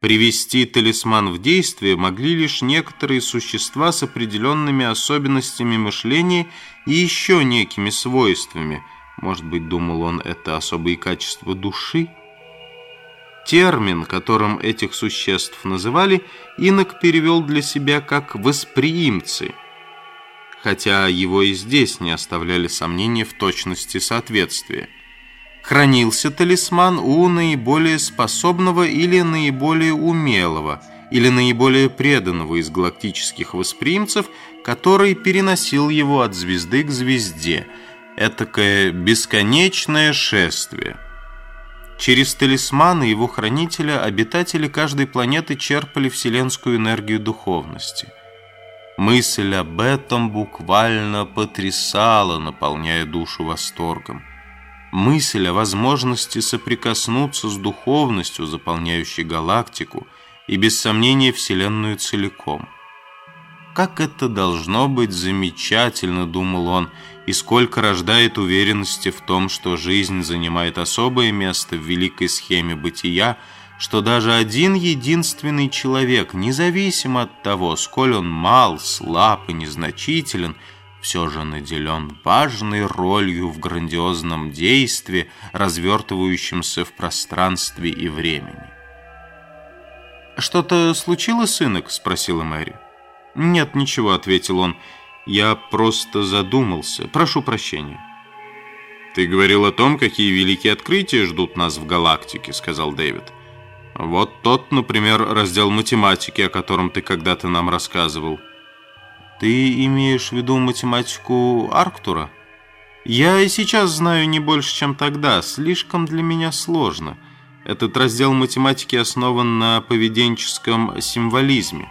Привести талисман в действие могли лишь некоторые существа с определенными особенностями мышления и еще некими свойствами. Может быть, думал он, это особые качества души? Термин, которым этих существ называли, инок перевел для себя как «восприимцы», хотя его и здесь не оставляли сомнения в точности соответствия хранился талисман у наиболее способного или наиболее умелого, или наиболее преданного из галактических восприимцев, который переносил его от звезды к звезде. Этакое бесконечное шествие. Через талисманы его хранителя обитатели каждой планеты черпали вселенскую энергию духовности. Мысль об этом буквально потрясала, наполняя душу восторгом. Мысль о возможности соприкоснуться с духовностью, заполняющей галактику, и без сомнения Вселенную целиком. Как это должно быть замечательно, думал он, и сколько рождает уверенности в том, что жизнь занимает особое место в великой схеме бытия, что даже один единственный человек, независимо от того, сколь он мал, слаб и незначителен, все же наделен важной ролью в грандиозном действии, развертывающемся в пространстве и времени. «Что-то случилось, сынок?» – спросила Мэри. «Нет, ничего», – ответил он. «Я просто задумался. Прошу прощения». «Ты говорил о том, какие великие открытия ждут нас в галактике», – сказал Дэвид. «Вот тот, например, раздел математики, о котором ты когда-то нам рассказывал». Ты имеешь в виду математику Арктура? Я и сейчас знаю не больше, чем тогда. Слишком для меня сложно. Этот раздел математики основан на поведенческом символизме.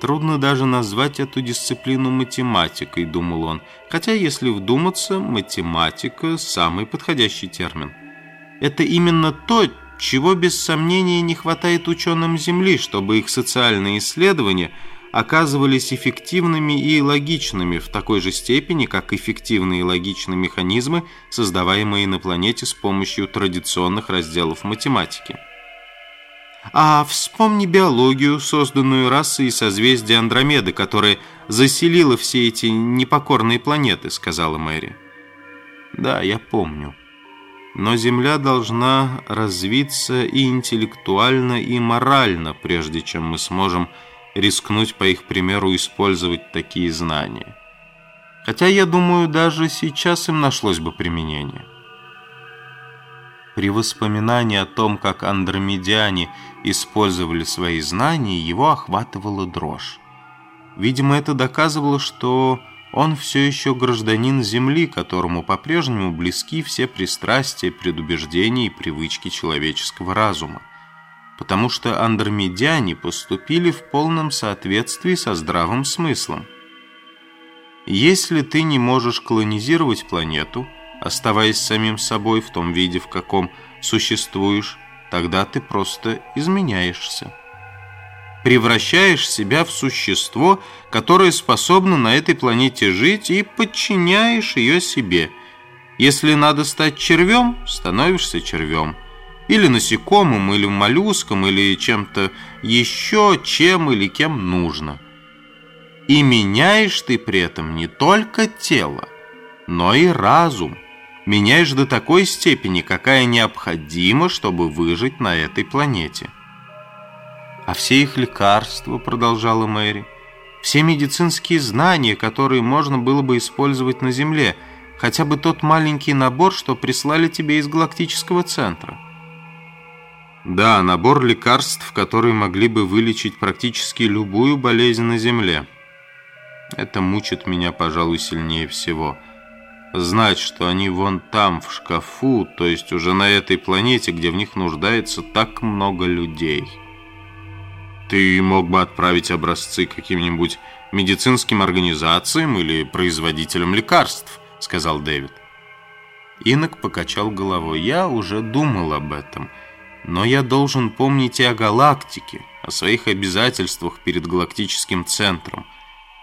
Трудно даже назвать эту дисциплину математикой, думал он. Хотя, если вдуматься, математика – самый подходящий термин. Это именно то, чего без сомнения не хватает ученым Земли, чтобы их социальные исследования – оказывались эффективными и логичными в такой же степени, как эффективные и логичные механизмы, создаваемые на планете с помощью традиционных разделов математики. А вспомни биологию, созданную расой и созвездие Андромеды, которая заселила все эти непокорные планеты, сказала Мэри. Да, я помню. Но Земля должна развиться и интеллектуально, и морально, прежде чем мы сможем рискнуть по их примеру использовать такие знания. Хотя, я думаю, даже сейчас им нашлось бы применение. При воспоминании о том, как андромедиане использовали свои знания, его охватывала дрожь. Видимо, это доказывало, что он все еще гражданин Земли, которому по-прежнему близки все пристрастия, предубеждения и привычки человеческого разума потому что андромедяне поступили в полном соответствии со здравым смыслом. Если ты не можешь колонизировать планету, оставаясь самим собой в том виде, в каком существуешь, тогда ты просто изменяешься. Превращаешь себя в существо, которое способно на этой планете жить, и подчиняешь ее себе. Если надо стать червем, становишься червем – или насекомым, или моллюском, или чем-то еще, чем или кем нужно. И меняешь ты при этом не только тело, но и разум. Меняешь до такой степени, какая необходима, чтобы выжить на этой планете. А все их лекарства, продолжала Мэри, все медицинские знания, которые можно было бы использовать на Земле, хотя бы тот маленький набор, что прислали тебе из галактического центра – да, набор лекарств, которые могли бы вылечить практически любую болезнь на Земле. Это мучит меня, пожалуй, сильнее всего. Знать, что они вон там, в шкафу, то есть уже на этой планете, где в них нуждается так много людей. Ты мог бы отправить образцы каким-нибудь медицинским организациям или производителям лекарств, сказал Дэвид. Инок покачал головой. Я уже думал об этом. Но я должен помнить и о галактике, о своих обязательствах перед галактическим центром.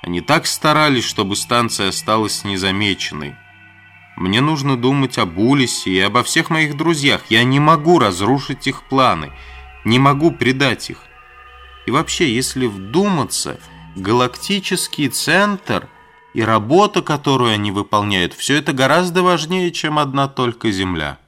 Они так старались, чтобы станция осталась незамеченной. Мне нужно думать об Улисе и обо всех моих друзьях. Я не могу разрушить их планы. не могу предать их. И вообще, если вдуматься, галактический центр и работа, которую они выполняют, все это гораздо важнее, чем одна только Земля.